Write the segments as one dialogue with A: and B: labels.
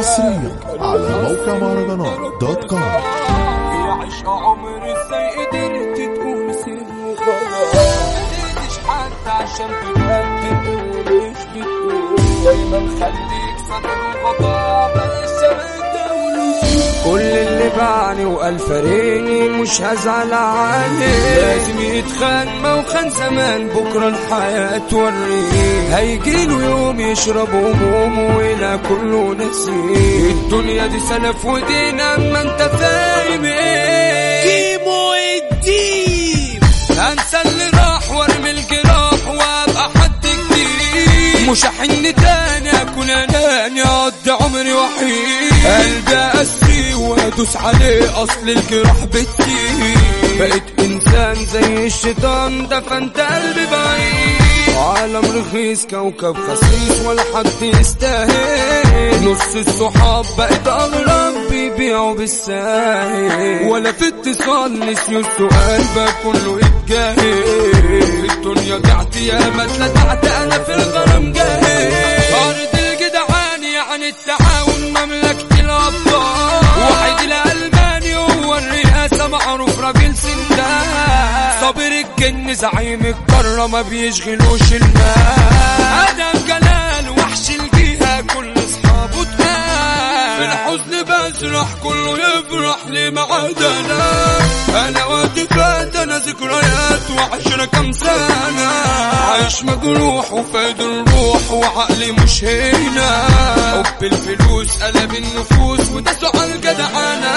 A: حصريا على موقع مهرجانات دوت كوم
B: يعيش عمري إزاي قدرت تقول سيبني خلاص حتى عشان تبقى مش بتقول دايما خليك صدر وغضب كل اللي باعني وقال فارقني مش هزعل عليه لازم يتخان ما وخان زمان بكرة الحياة توريه هيجيله يوم يشرب همومه ولا كله نسيه الدنيا دي سلف ودين أما أنت فاهم إيه؟
C: كيمو الديب
B: أنسى اللي راح وارمي الجراح وأبقى حد جديد. مش هحن تاني أكون أناني. وادوس عليه أصل الجراح بتسيب بقيت إنسان زي الشيطان دفنت قلبي بعيد. عالم رخيص كوكب خسيس ولا حد يستاهل. نص الصحاب بقت أغرب بيبيعوا بالساهل. ولا في اتصال نسيوا السؤال بقى كله يتجاهل. في الدنيا ضعت يا ما اتلدعت أنا في سندان صابر الجن زعيم القارة ما بيشغلوش المال آدم جلال وحش الجهة كل اصحابه في الحزن بسرح كله يفرح لي ما عدا أنا. أنا وقت فات أنا ذكريات وعشرة كم سنة. عايش مجروح وفايد الروح وعقلي مش هنا حب الفلوس قلب النفوس وده سؤال جدعانة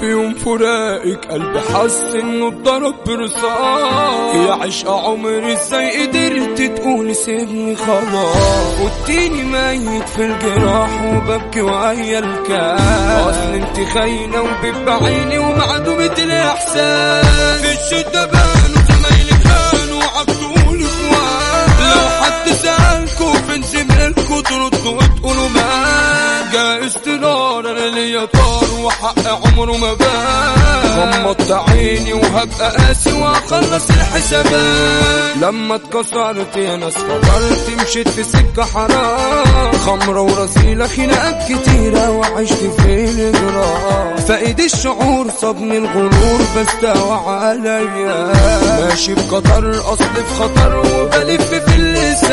B: في يوم فراقك قلبي حس إنه اتضرب برصاص. يا عشق عمري إزاي قدرت تقول سيبني خلاص؟ واديني ميت في الجراح وببكي وعيا الكاس اصل أنت خاينة وبيبقى عيني ومعدومة الإحساس. في الشده بانوا زمايلي كانوا عبدوا الإخوان. لو حد سألكوا فين زميلكوا تردوا وتقولوا ما. جايز تنار أنا ليا طار وحق عمره ما بان. غمضت عيني وهبقى قاسي واخلص الحسابات. لما اتكسرت يا ناس فكرت مشيت في سكة حرام. خمرة ورسيلة خناقات كتيرة وعشت في الإجرام. فايد الشعور صابني الغرور بستوى عليا. ماشي بقطر أصل في خطر وبلف في اللسان.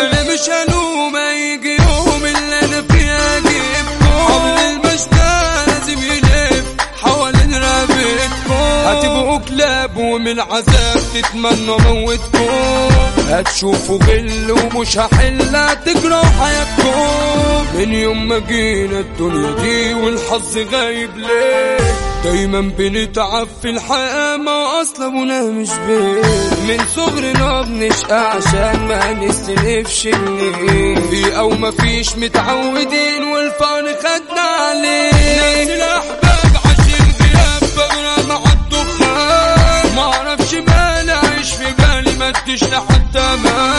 B: أنا مش هلوم ومن العذاب تتمنوا موتكم. هتشوفوا غل ومش هحل هتجروا حياتكم. من يوم ما جينا الدنيا دي والحظ غايب ليه؟ دايما بنتعب في الحياة ما أصلا أبونا مش بيه من صغرنا بنشقى عشان ما نستلفش جنيه في أو ما فيش متعودين والفقر خدنا عليه. نفس الاحباب عشان غياب بغرى مع اديش لحتى ما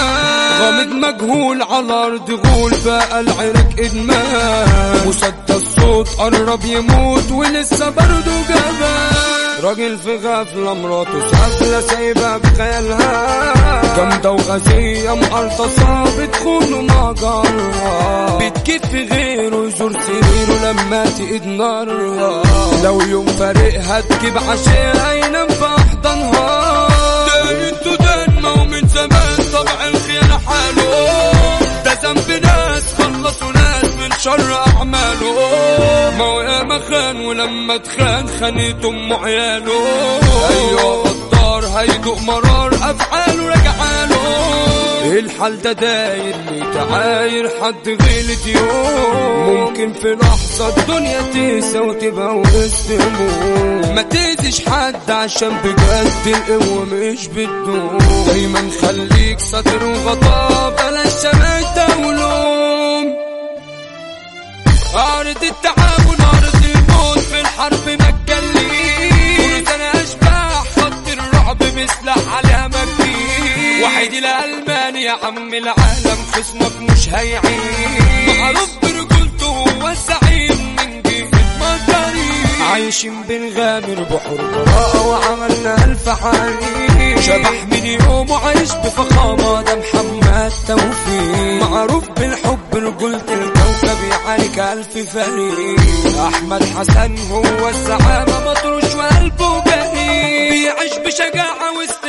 B: غامض مجهول على أرض غول بقى العرق إدمان. مسدس صوت قرب يموت ولسه برضه جبان. راجل في غفلة مراته سافلة سايبة بخيالها. جامدة وغازية مقرطصة بتخونه مع جارها. بتكيف في غيره يزور سريره لما تقيد نارها. لو يوم فارقها تجيب عشاء ينام في أحضانها. دان انتو دان طبع الخيانة حاله. ده ذنب ناس خلصوا ناس من شر أعماله. ما ما خان ولما اتخان خانت أم عياله. أيوه. غدار هيدوق مرار أفعاله رجعاله. الحال ده داير ليه تعاير حد غلط يوم ممكن في لحظة الدنيا تنسى وتبقى وسط ما تأذيش حد عشان بجد القوة مش بتدوم دايما خليك ساتر وغطا بلاش شماتة ولوم أرض التعاون عم العالم خصمك مش هيعيش. معروف برجولته هو الزعيم من جهة مجاري عايشين بنغامر بحور براءة وعملنا ألف حريق شبح من يوم وعايش بفخامة ده محمد توفيق معروف بالحب رجولة الكوكب يعارك ألف فريق أحمد حسن هو الزعامة مطروش وقلبه جريء بيعيش بشجاعة وسط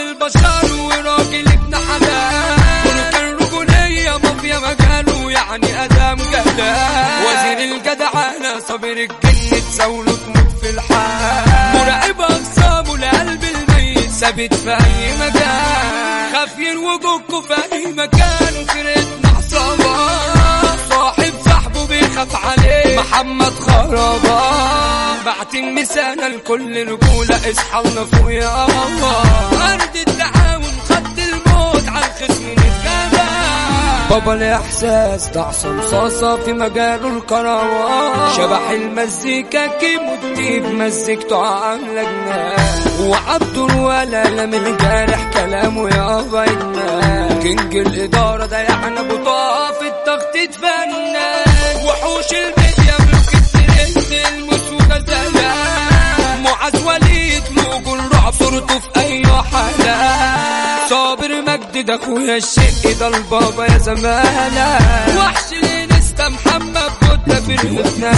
B: صابر الجن تزاوله تموت في الحال. مراقب أقسامه لقلب الميت ثابت في أي مكان. خافين وجودكوا في أي مكان فرقتنا عصابة صاحب صاحبه بيخاف عليه. محمد خرابة. بعت المثانة لكل رجولة اصحى فوق يا الله أرض التعاون خط الموت على الخصم. بابا الإحساس ده عصام صاصة في مجاله الكروان شبح المزيكا كيمو الديب مزيكته عاملة جنان وعبده الولا لم الجارح كلامه يابا ينام king الإدارة ده يعني طه في التخطيط فنان وحوش الميديا ملوك الترند الموسيقى زمان معاذ وليد موج الرعب صورته في أكيد اخويا الشق ده البابا يا زمانه وحش ليه نستا محمد كنت في الهدنه